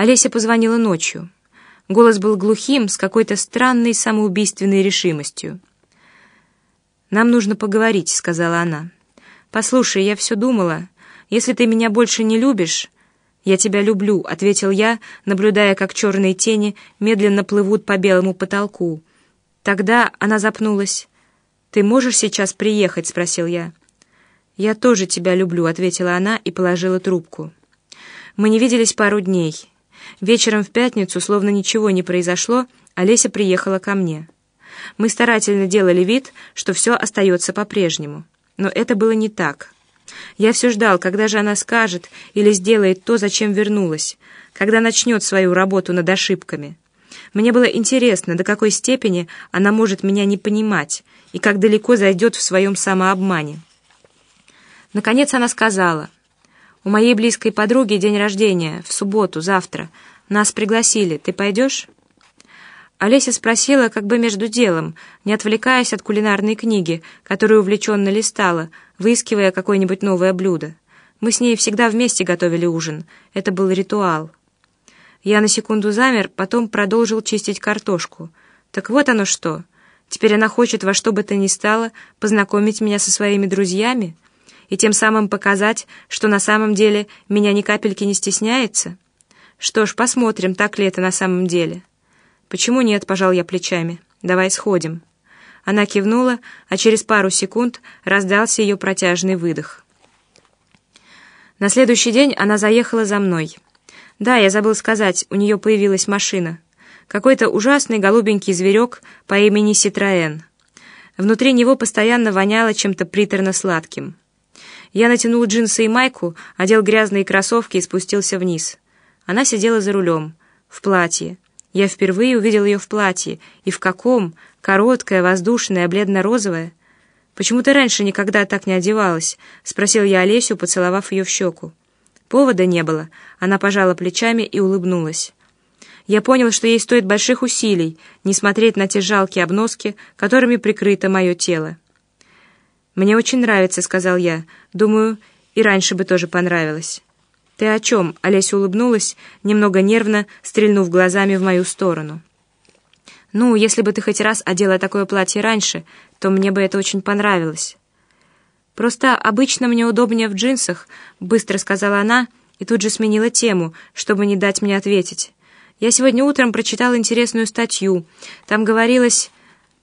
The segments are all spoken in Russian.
Олеся позвонила ночью. Голос был глухим, с какой-то странной самоубийственной решимостью. «Нам нужно поговорить», — сказала она. «Послушай, я все думала. Если ты меня больше не любишь...» «Я тебя люблю», — ответил я, наблюдая, как черные тени медленно плывут по белому потолку. Тогда она запнулась. «Ты можешь сейчас приехать?» — спросил я. «Я тоже тебя люблю», — ответила она и положила трубку. Мы не виделись пару дней. Вечером в пятницу, словно ничего не произошло, Олеся приехала ко мне. Мы старательно делали вид, что все остается по-прежнему. Но это было не так. Я все ждал, когда же она скажет или сделает то, зачем вернулась, когда начнет свою работу над ошибками. Мне было интересно, до какой степени она может меня не понимать и как далеко зайдет в своем самообмане. Наконец она сказала, «У моей близкой подруги день рождения, в субботу, завтра. Нас пригласили. Ты пойдешь?» Олеся спросила, как бы между делом, не отвлекаясь от кулинарной книги, которую увлеченно листала, выискивая какое-нибудь новое блюдо. Мы с ней всегда вместе готовили ужин. Это был ритуал. Я на секунду замер, потом продолжил чистить картошку. Так вот оно что. Теперь она хочет во что бы то ни стало познакомить меня со своими друзьями и тем самым показать, что на самом деле меня ни капельки не стесняется. Что ж, посмотрим, так ли это на самом деле. «Почему нет?» — пожал я плечами. «Давай сходим». Она кивнула, а через пару секунд раздался ее протяжный выдох. На следующий день она заехала за мной. Да, я забыл сказать, у нее появилась машина. Какой-то ужасный голубенький зверек по имени Ситроэн. Внутри него постоянно воняло чем-то приторно-сладким. Я натянул джинсы и майку, одел грязные кроссовки и спустился вниз. Она сидела за рулем, в платье. Я впервые увидел ее в платье. И в каком? Короткое, воздушное, бледно-розовое. «Почему ты раньше никогда так не одевалась?» — спросил я Олесю, поцеловав ее в щеку. Повода не было. Она пожала плечами и улыбнулась. Я понял, что ей стоит больших усилий не смотреть на те жалкие обноски, которыми прикрыто мое тело. «Мне очень нравится», — сказал я. «Думаю, и раньше бы тоже понравилось». «Ты о чем?» — Олеся улыбнулась, немного нервно, стрельнув глазами в мою сторону. «Ну, если бы ты хоть раз одела такое платье раньше, то мне бы это очень понравилось». «Просто обычно мне удобнее в джинсах», — быстро сказала она и тут же сменила тему, чтобы не дать мне ответить. «Я сегодня утром прочитала интересную статью. Там говорилось...»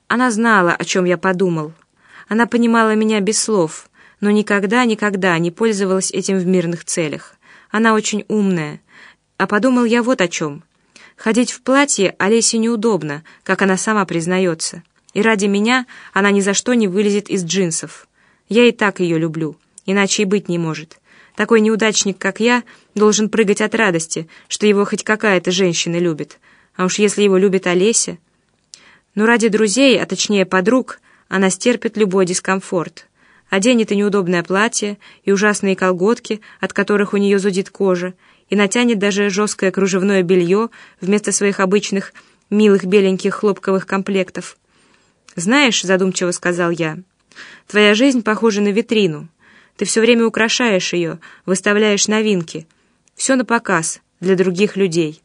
Она знала, о чем я подумал. Она понимала меня без слов, но никогда-никогда не пользовалась этим в мирных целях. Она очень умная. А подумал я вот о чем. Ходить в платье Олесе неудобно, как она сама признается. И ради меня она ни за что не вылезет из джинсов. Я и так ее люблю, иначе и быть не может. Такой неудачник, как я, должен прыгать от радости, что его хоть какая-то женщина любит. А уж если его любит Олеся... Но ради друзей, а точнее подруг, она стерпит любой дискомфорт оденет и неудобное платье, и ужасные колготки, от которых у нее зудит кожа, и натянет даже жесткое кружевное белье вместо своих обычных милых беленьких хлопковых комплектов. «Знаешь», — задумчиво сказал я, — «твоя жизнь похожа на витрину. Ты все время украшаешь ее, выставляешь новинки. Все на показ, для других людей.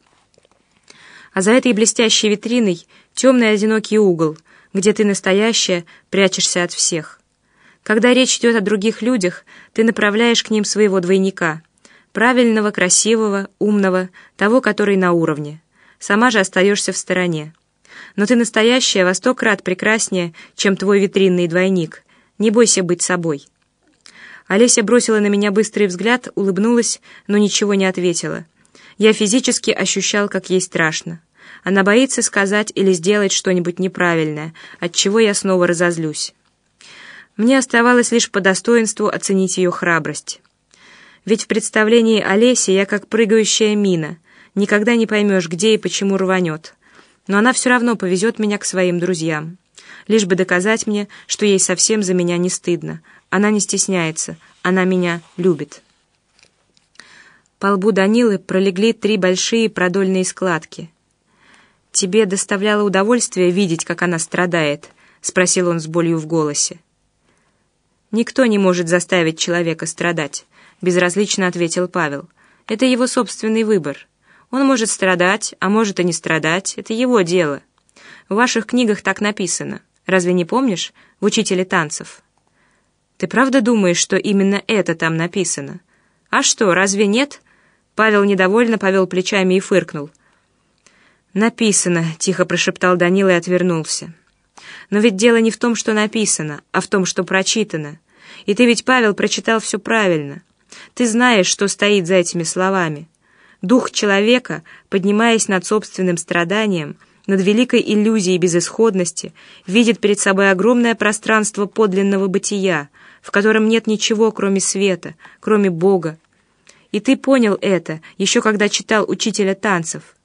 А за этой блестящей витриной темный одинокий угол, где ты настоящая прячешься от всех». Когда речь идет о других людях, ты направляешь к ним своего двойника. Правильного, красивого, умного, того, который на уровне. Сама же остаешься в стороне. Но ты настоящая во сто крат прекраснее, чем твой витринный двойник. Не бойся быть собой. Олеся бросила на меня быстрый взгляд, улыбнулась, но ничего не ответила. Я физически ощущал, как ей страшно. Она боится сказать или сделать что-нибудь неправильное, от чего я снова разозлюсь. Мне оставалось лишь по достоинству оценить ее храбрость. Ведь в представлении Олеси я как прыгающая мина, никогда не поймешь, где и почему рванет. Но она все равно повезет меня к своим друзьям. Лишь бы доказать мне, что ей совсем за меня не стыдно. Она не стесняется, она меня любит. По лбу Данилы пролегли три большие продольные складки. «Тебе доставляло удовольствие видеть, как она страдает?» — спросил он с болью в голосе. «Никто не может заставить человека страдать», — безразлично ответил Павел. «Это его собственный выбор. Он может страдать, а может и не страдать. Это его дело. В ваших книгах так написано. Разве не помнишь? В «Учителе танцев». Ты правда думаешь, что именно это там написано? А что, разве нет? Павел недовольно повел плечами и фыркнул. «Написано», — тихо прошептал Данила и отвернулся. «Но ведь дело не в том, что написано, а в том, что прочитано. И ты ведь, Павел, прочитал все правильно. Ты знаешь, что стоит за этими словами. Дух человека, поднимаясь над собственным страданием, над великой иллюзией безысходности, видит перед собой огромное пространство подлинного бытия, в котором нет ничего, кроме света, кроме Бога. И ты понял это, еще когда читал «Учителя танцев».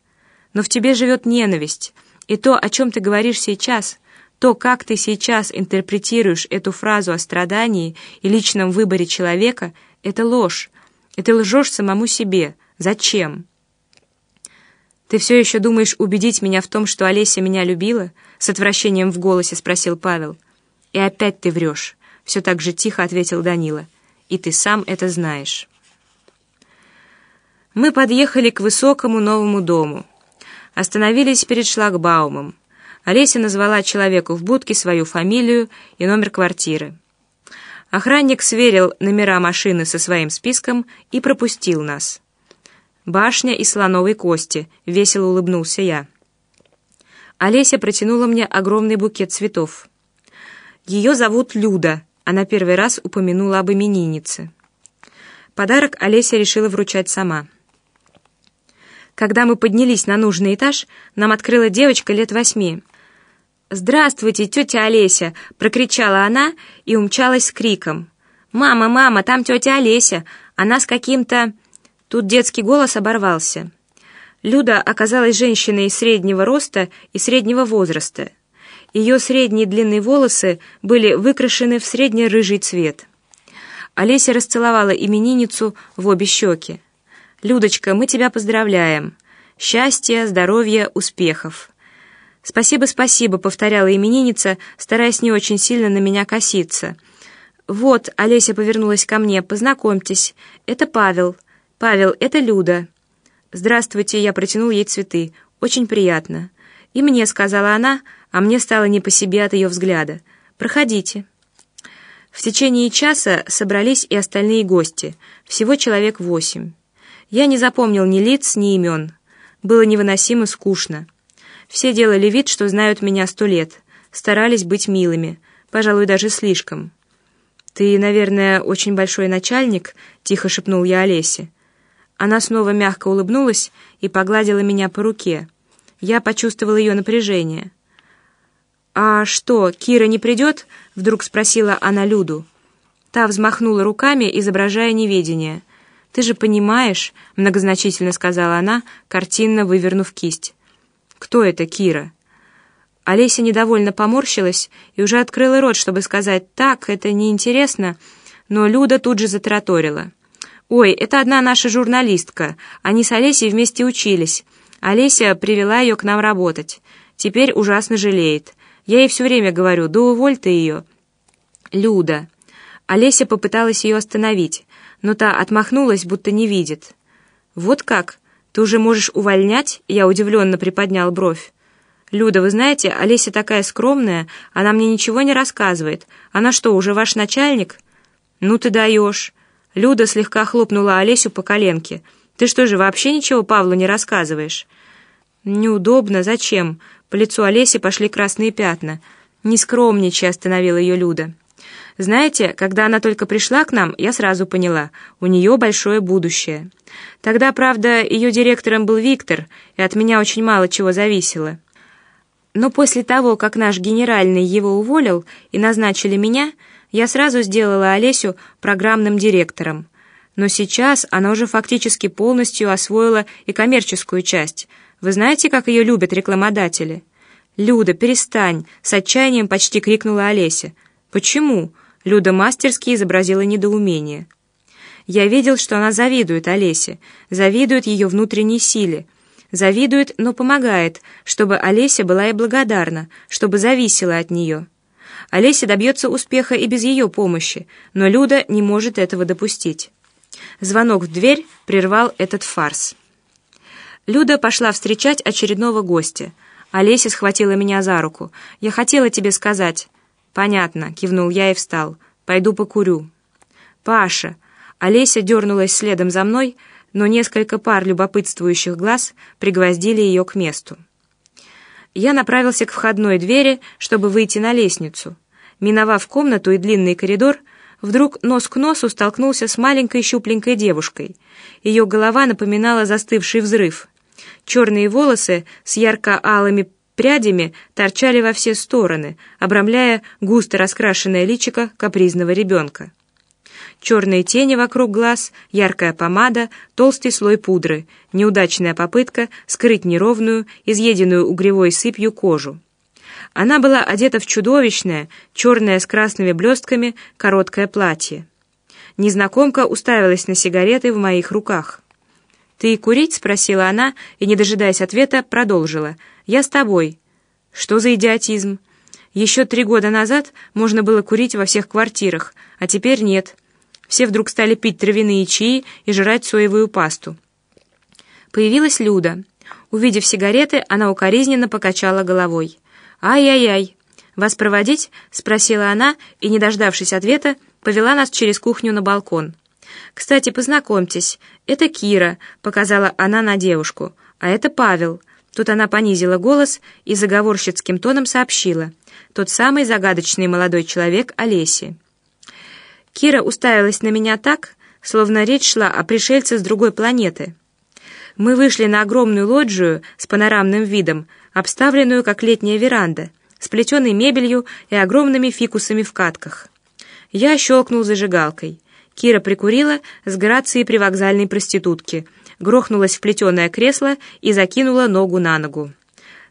Но в тебе живет ненависть, и то, о чем ты говоришь сейчас, то, как ты сейчас интерпретируешь эту фразу о страдании и личном выборе человека, это ложь, и ты лжешь самому себе. Зачем? «Ты все еще думаешь убедить меня в том, что Олеся меня любила?» С отвращением в голосе спросил Павел. «И опять ты врешь», — все так же тихо ответил Данила. «И ты сам это знаешь». Мы подъехали к высокому новому дому. Остановились перед шлагбаумом. Олеся назвала человеку в будке свою фамилию и номер квартиры. Охранник сверил номера машины со своим списком и пропустил нас. «Башня из слоновой кости», — весело улыбнулся я. Олеся протянула мне огромный букет цветов. Ее зовут Люда, она первый раз упомянула об имениннице. Подарок Олеся решила вручать сама. Когда мы поднялись на нужный этаж, нам открыла девочка лет восьми. «Здравствуйте, тетя Олеся!» — прокричала она и умчалась с криком. «Мама, мама, там тетя Олеся! Она с каким-то...» Тут детский голос оборвался. Люда оказалась женщиной среднего роста и среднего возраста. Ее средние длинные волосы были выкрашены в средне-рыжий цвет. Олеся расцеловала именинницу в обе щеки. «Людочка, мы тебя поздравляем. Счастья, здоровья, успехов». «Спасибо, спасибо», — повторяла именинница, стараясь не очень сильно на меня коситься. «Вот», — Олеся повернулась ко мне, — «познакомьтесь, это Павел». «Павел, это Люда». «Здравствуйте», я протянул ей цветы. «Очень приятно». «И мне», — сказала она, а мне стало не по себе от ее взгляда. «Проходите». В течение часа собрались и остальные гости, всего человек восемь. Я не запомнил ни лиц, ни имен. Было невыносимо скучно. Все делали вид, что знают меня сто лет, старались быть милыми, пожалуй, даже слишком. «Ты, наверное, очень большой начальник?» — тихо шепнул я Олесе. Она снова мягко улыбнулась и погладила меня по руке. Я почувствовал ее напряжение. «А что, Кира не придет?» — вдруг спросила она Люду. Та взмахнула руками, изображая неведение. «Ты же понимаешь», — многозначительно сказала она, картинно вывернув кисть. «Кто это Кира?» Олеся недовольно поморщилась и уже открыла рот, чтобы сказать «так, это неинтересно», но Люда тут же затраторила. «Ой, это одна наша журналистка. Они с Олесей вместе учились. Олеся привела ее к нам работать. Теперь ужасно жалеет. Я ей все время говорю, да уволь ты ее». «Люда». Олеся попыталась ее остановить, но та отмахнулась, будто не видит. «Вот как? Ты уже можешь увольнять?» Я удивленно приподнял бровь. «Люда, вы знаете, Олеся такая скромная, она мне ничего не рассказывает. Она что, уже ваш начальник?» «Ну ты даешь!» Люда слегка хлопнула Олесю по коленке. «Ты что же, вообще ничего Павлу не рассказываешь?» «Неудобно. Зачем?» По лицу Олеси пошли красные пятна. «Не скромничай», — остановила ее Люда. «Знаете, когда она только пришла к нам, я сразу поняла, у нее большое будущее. Тогда, правда, ее директором был Виктор, и от меня очень мало чего зависело. Но после того, как наш генеральный его уволил и назначили меня, я сразу сделала Олесю программным директором. Но сейчас она уже фактически полностью освоила и коммерческую часть. Вы знаете, как ее любят рекламодатели? «Люда, перестань!» — с отчаянием почти крикнула Олеся. «Почему?» — Люда мастерски изобразила недоумение. Я видел, что она завидует Олесе, завидует ее внутренней силе. Завидует, но помогает, чтобы Олеся была и благодарна, чтобы зависела от нее. Олеся добьется успеха и без ее помощи, но Люда не может этого допустить. Звонок в дверь прервал этот фарс. Люда пошла встречать очередного гостя. Олеся схватила меня за руку. «Я хотела тебе сказать». «Понятно», — кивнул я и встал. «Пойду покурю». «Паша!» Олеся дернулась следом за мной, но несколько пар любопытствующих глаз пригвоздили ее к месту. Я направился к входной двери, чтобы выйти на лестницу. Миновав комнату и длинный коридор, вдруг нос к носу столкнулся с маленькой щупленькой девушкой. Ее голова напоминала застывший взрыв. Черные волосы с ярко-алыми прядями торчали во все стороны, обрамляя густо раскрашенное личико капризного ребенка. Черные тени вокруг глаз, яркая помада, толстый слой пудры, неудачная попытка скрыть неровную, изъеденную угревой сыпью кожу. Она была одета в чудовищное, черное с красными блестками, короткое платье. Незнакомка уставилась на сигареты в моих руках. «Ты курить?» — спросила она, и, не дожидаясь ответа, продолжила. «Я с тобой». «Что за идиотизм? Еще три года назад можно было курить во всех квартирах, а теперь нет. Все вдруг стали пить травяные чаи и жрать соевую пасту». Появилась Люда. Увидев сигареты, она укоризненно покачала головой. «Ай-яй-яй! Вас проводить?» — спросила она, и, не дождавшись ответа, повела нас через кухню на балкон. «Кстати, познакомьтесь, это Кира», — показала она на девушку, «а это Павел». Тут она понизила голос и заговорщицким тоном сообщила. «Тот самый загадочный молодой человек Олеси». Кира уставилась на меня так, словно речь шла о пришельце с другой планеты. Мы вышли на огромную лоджию с панорамным видом, обставленную как летняя веранда, с плетеной мебелью и огромными фикусами в катках. Я щелкнул зажигалкой. Кира прикурила с грацией привокзальной проститутки, грохнулась в плетеное кресло и закинула ногу на ногу.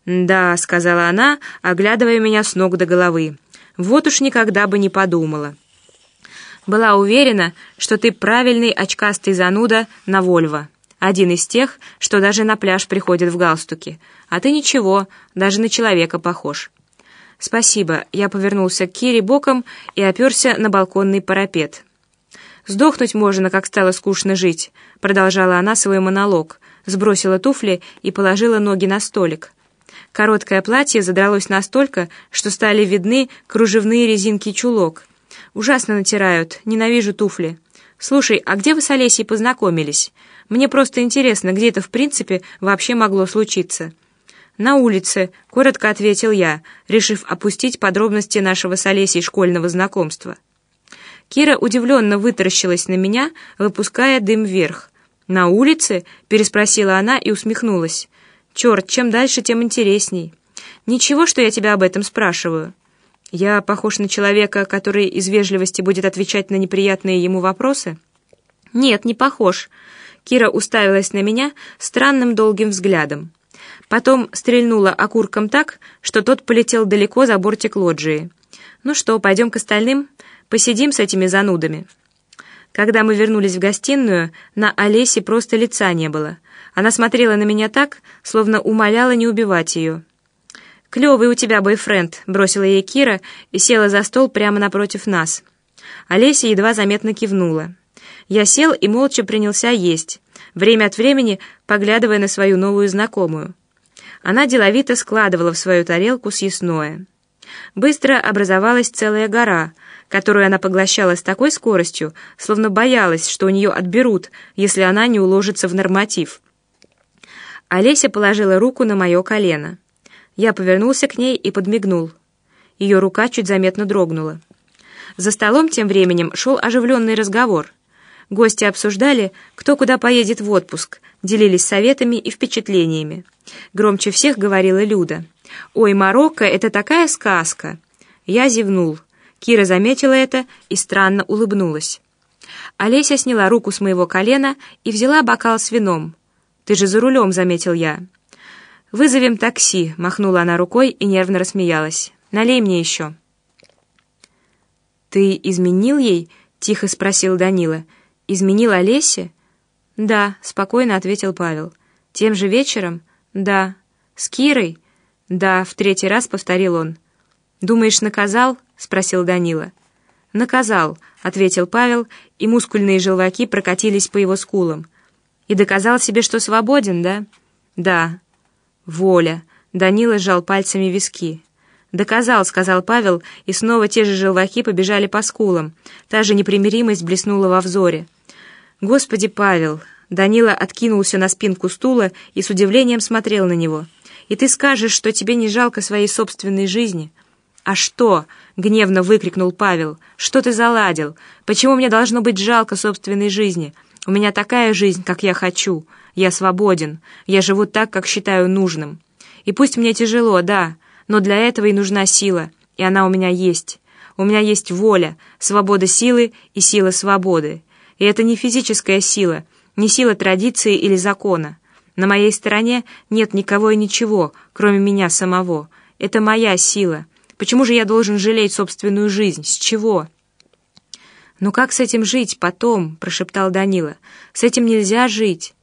«Да», — сказала она, оглядывая меня с ног до головы, — «вот уж никогда бы не подумала». Была уверена, что ты правильный очкастый зануда на Вольво. Один из тех, что даже на пляж приходит в галстуке. А ты ничего, даже на человека похож. Спасибо. Я повернулся к Кире боком и оперся на балконный парапет. «Сдохнуть можно, как стало скучно жить», — продолжала она свой монолог, сбросила туфли и положила ноги на столик. Короткое платье задралось настолько, что стали видны кружевные резинки чулок. «Ужасно натирают, ненавижу туфли. Слушай, а где вы с Олесей познакомились? Мне просто интересно, где это в принципе вообще могло случиться». «На улице», — коротко ответил я, решив опустить подробности нашего с Олесей школьного знакомства. Кира удивленно вытаращилась на меня, выпуская дым вверх. «На улице?» — переспросила она и усмехнулась. «Черт, чем дальше, тем интересней. Ничего, что я тебя об этом спрашиваю. Я похож на человека, который из вежливости будет отвечать на неприятные ему вопросы?» «Нет, не похож». Кира уставилась на меня странным долгим взглядом. Потом стрельнула окурком так, что тот полетел далеко за бортик лоджии. «Ну что, пойдем к остальным?» Посидим с этими занудами». Когда мы вернулись в гостиную, на Олесе просто лица не было. Она смотрела на меня так, словно умоляла не убивать ее. «Клевый у тебя бойфренд», — бросила ей Кира и села за стол прямо напротив нас. Олеся едва заметно кивнула. Я сел и молча принялся есть, время от времени поглядывая на свою новую знакомую. Она деловито складывала в свою тарелку съестное. Быстро образовалась целая гора — которую она поглощала с такой скоростью, словно боялась, что у нее отберут, если она не уложится в норматив. Олеся положила руку на мое колено. Я повернулся к ней и подмигнул. Ее рука чуть заметно дрогнула. За столом тем временем шел оживленный разговор. Гости обсуждали, кто куда поедет в отпуск, делились советами и впечатлениями. Громче всех говорила Люда. «Ой, Марокко — это такая сказка!» Я зевнул. Кира заметила это и странно улыбнулась. Олеся сняла руку с моего колена и взяла бокал с вином. «Ты же за рулем», — заметил я. «Вызовем такси», — махнула она рукой и нервно рассмеялась. «Налей мне еще». «Ты изменил ей?» — тихо спросил Данила. «Изменил Олесе?» «Да», — спокойно ответил Павел. «Тем же вечером?» «Да». «С Кирой?» «Да», — в третий раз повторил он. «Думаешь, наказал?» — спросил Данила. «Наказал», — ответил Павел, и мускульные желваки прокатились по его скулам. «И доказал себе, что свободен, да?» «Да». «Воля». Данила сжал пальцами виски. «Доказал», — сказал Павел, и снова те же желваки побежали по скулам. Та же непримиримость блеснула во взоре. «Господи, Павел!» Данила откинулся на спинку стула и с удивлением смотрел на него. «И ты скажешь, что тебе не жалко своей собственной жизни?» «А что?» — гневно выкрикнул Павел. «Что ты заладил? Почему мне должно быть жалко собственной жизни? У меня такая жизнь, как я хочу. Я свободен. Я живу так, как считаю нужным. И пусть мне тяжело, да, но для этого и нужна сила, и она у меня есть. У меня есть воля, свобода силы и сила свободы. И это не физическая сила, не сила традиции или закона. На моей стороне нет никого и ничего, кроме меня самого. Это моя сила. Почему же я должен жалеть собственную жизнь? С чего?» «Ну как с этим жить потом?» — прошептал Данила. «С этим нельзя жить».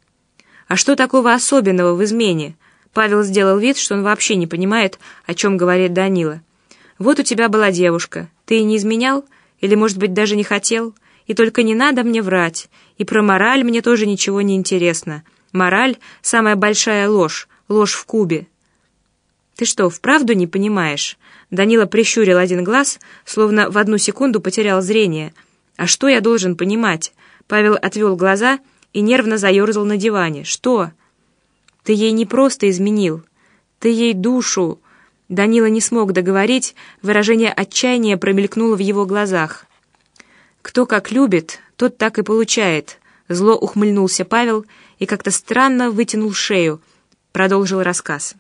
«А что такого особенного в измене?» Павел сделал вид, что он вообще не понимает, о чем говорит Данила. «Вот у тебя была девушка. Ты не изменял? Или, может быть, даже не хотел? И только не надо мне врать. И про мораль мне тоже ничего не интересно. Мораль — самая большая ложь, ложь в кубе». «Ты что, вправду не понимаешь?» Данила прищурил один глаз, словно в одну секунду потерял зрение. «А что я должен понимать?» Павел отвел глаза и нервно заерзал на диване. «Что?» Ты ей не просто изменил, ты ей душу...» Данила не смог договорить, выражение отчаяния промелькнуло в его глазах. «Кто как любит, тот так и получает», — зло ухмыльнулся Павел и как-то странно вытянул шею, продолжил рассказ.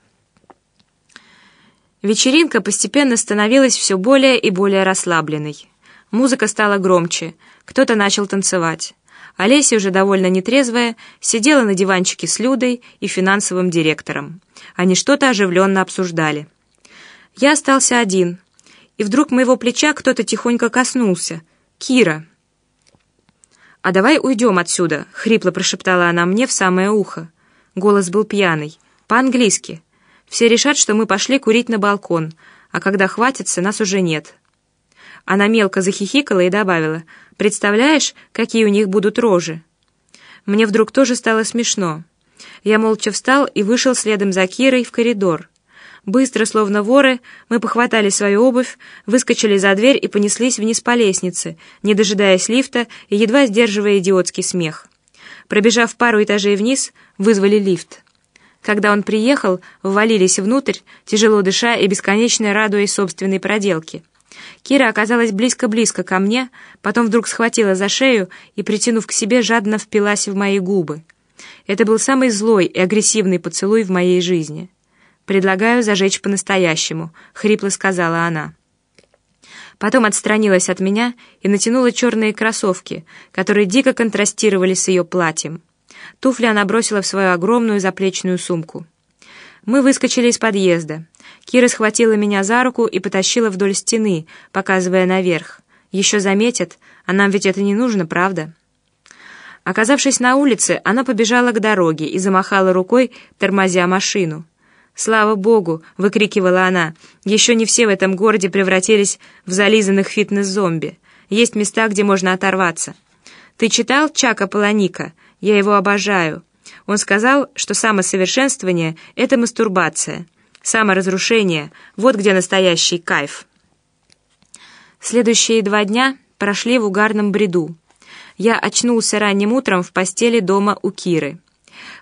Вечеринка постепенно становилась все более и более расслабленной. Музыка стала громче, кто-то начал танцевать. Олеся, уже довольно нетрезвая, сидела на диванчике с Людой и финансовым директором. Они что-то оживленно обсуждали. Я остался один, и вдруг моего плеча кто-то тихонько коснулся. «Кира!» «А давай уйдем отсюда», — хрипло прошептала она мне в самое ухо. Голос был пьяный. По-английски. Все решат, что мы пошли курить на балкон, а когда хватится, нас уже нет. Она мелко захихикала и добавила, «Представляешь, какие у них будут рожи?» Мне вдруг тоже стало смешно. Я молча встал и вышел следом за Кирой в коридор. Быстро, словно воры, мы похватали свою обувь, выскочили за дверь и понеслись вниз по лестнице, не дожидаясь лифта и едва сдерживая идиотский смех. Пробежав пару этажей вниз, вызвали лифт. Когда он приехал, ввалились внутрь, тяжело дыша и бесконечно радуясь собственной проделке. Кира оказалась близко-близко ко мне, потом вдруг схватила за шею и, притянув к себе, жадно впилась в мои губы. Это был самый злой и агрессивный поцелуй в моей жизни. «Предлагаю зажечь по-настоящему», — хрипло сказала она. Потом отстранилась от меня и натянула черные кроссовки, которые дико контрастировали с ее платьем. Туфли она бросила в свою огромную заплечную сумку. Мы выскочили из подъезда. Кира схватила меня за руку и потащила вдоль стены, показывая наверх. Еще заметят, а нам ведь это не нужно, правда? Оказавшись на улице, она побежала к дороге и замахала рукой, тормозя машину. «Слава Богу!» — выкрикивала она. «Еще не все в этом городе превратились в зализанных фитнес-зомби. Есть места, где можно оторваться. Ты читал Чака Паланика? Я его обожаю. Он сказал, что самосовершенствование — это мастурбация. Саморазрушение — вот где настоящий кайф. Следующие два дня прошли в угарном бреду. Я очнулся ранним утром в постели дома у Киры.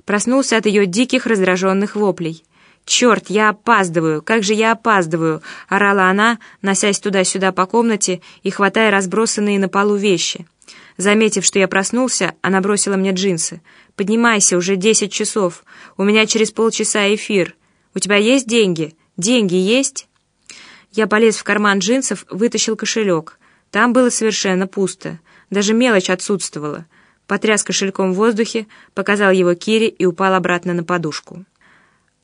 Проснулся от ее диких раздраженных воплей. «Черт, я опаздываю! Как же я опаздываю!» — орала она, носясь туда-сюда по комнате и хватая разбросанные на полу вещи. Заметив, что я проснулся, она бросила мне джинсы. «Поднимайся, уже десять часов. У меня через полчаса эфир. «У тебя есть деньги? Деньги есть?» Я полез в карман джинсов, вытащил кошелек. Там было совершенно пусто. Даже мелочь отсутствовала. Потряс кошельком в воздухе, показал его Кире и упал обратно на подушку.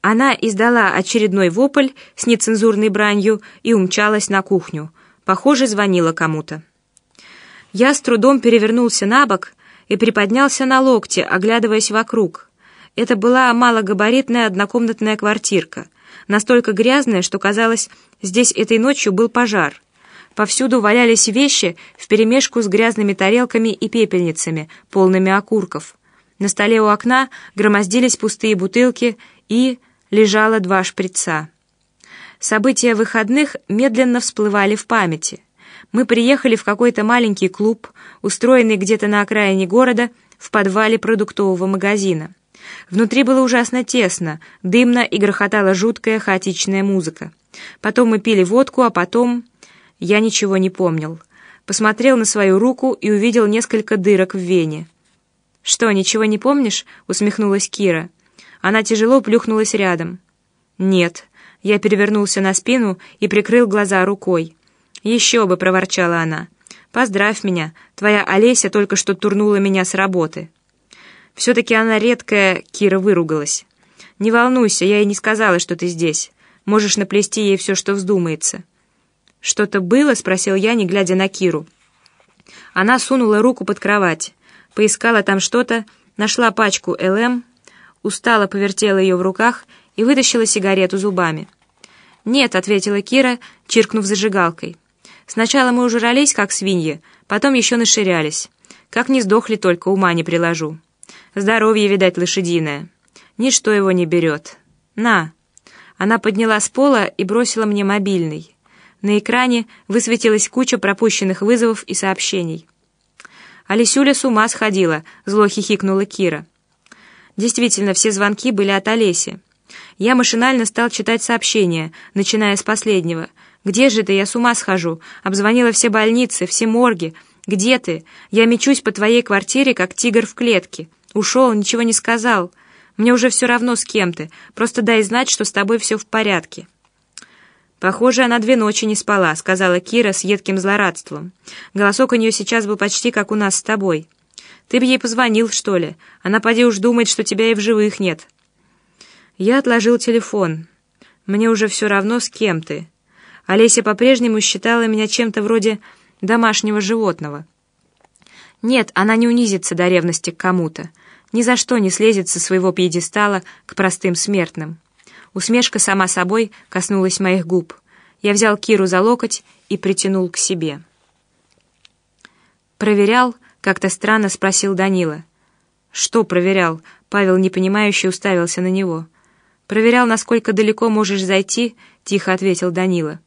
Она издала очередной вопль с нецензурной бранью и умчалась на кухню. Похоже, звонила кому-то. Я с трудом перевернулся на бок и приподнялся на локте, оглядываясь вокруг. Это была малогабаритная однокомнатная квартирка, настолько грязная, что казалось, здесь этой ночью был пожар. Повсюду валялись вещи вперемешку с грязными тарелками и пепельницами, полными окурков. На столе у окна громоздились пустые бутылки и лежало два шприца. События выходных медленно всплывали в памяти. Мы приехали в какой-то маленький клуб, устроенный где-то на окраине города, в подвале продуктового магазина. Внутри было ужасно тесно, дымно и грохотала жуткая хаотичная музыка. Потом мы пили водку, а потом... Я ничего не помнил. Посмотрел на свою руку и увидел несколько дырок в вене. «Что, ничего не помнишь?» — усмехнулась Кира. Она тяжело плюхнулась рядом. «Нет». Я перевернулся на спину и прикрыл глаза рукой. «Еще бы!» — проворчала она. «Поздравь меня, твоя Олеся только что турнула меня с работы». Все-таки она редкая, Кира выругалась. «Не волнуйся, я ей не сказала, что ты здесь. Можешь наплести ей все, что вздумается». «Что-то было?» — спросил я, не глядя на Киру. Она сунула руку под кровать, поискала там что-то, нашла пачку ЛМ, устало повертела ее в руках и вытащила сигарету зубами. «Нет», — ответила Кира, чиркнув зажигалкой. «Сначала мы ужрались, как свиньи, потом еще наширялись. Как не сдохли только, ума не приложу. Здоровье, видать, лошадиное. Ничто его не берет. На!» Она подняла с пола и бросила мне мобильный. На экране высветилась куча пропущенных вызовов и сообщений. «Алисюля с ума сходила», — зло хихикнула Кира. Действительно, все звонки были от Олеси. Я машинально стал читать сообщения, начиная с последнего. «Где же ты? Я с ума схожу. Обзвонила все больницы, все морги. Где ты? Я мечусь по твоей квартире, как тигр в клетке. Ушел, ничего не сказал. Мне уже все равно с кем ты. Просто дай знать, что с тобой все в порядке». «Похоже, она две ночи не спала», — сказала Кира с едким злорадством. «Голосок у нее сейчас был почти как у нас с тобой. Ты бы ей позвонил, что ли? Она, поди уж, думает, что тебя и в живых нет». Я отложил телефон. Мне уже все равно, с кем ты. Олеся по-прежнему считала меня чем-то вроде домашнего животного. Нет, она не унизится до ревности к кому-то. Ни за что не слезет со своего пьедестала к простым смертным. Усмешка сама собой коснулась моих губ. Я взял Киру за локоть и притянул к себе. «Проверял?» — как-то странно спросил Данила. «Что проверял?» — Павел непонимающе уставился на него. «Проверял, насколько далеко можешь зайти?» — тихо ответил Данила.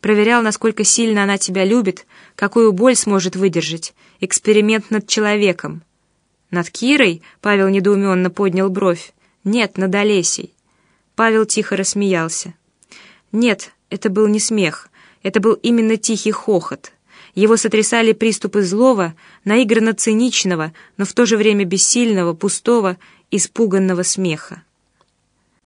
«Проверял, насколько сильно она тебя любит, какую боль сможет выдержать. Эксперимент над человеком». «Над Кирой?» — Павел недоуменно поднял бровь. «Нет, над Олесей». Павел тихо рассмеялся. Нет, это был не смех, это был именно тихий хохот. Его сотрясали приступы злого, наигранно циничного, но в то же время бессильного, пустого, испуганного смеха.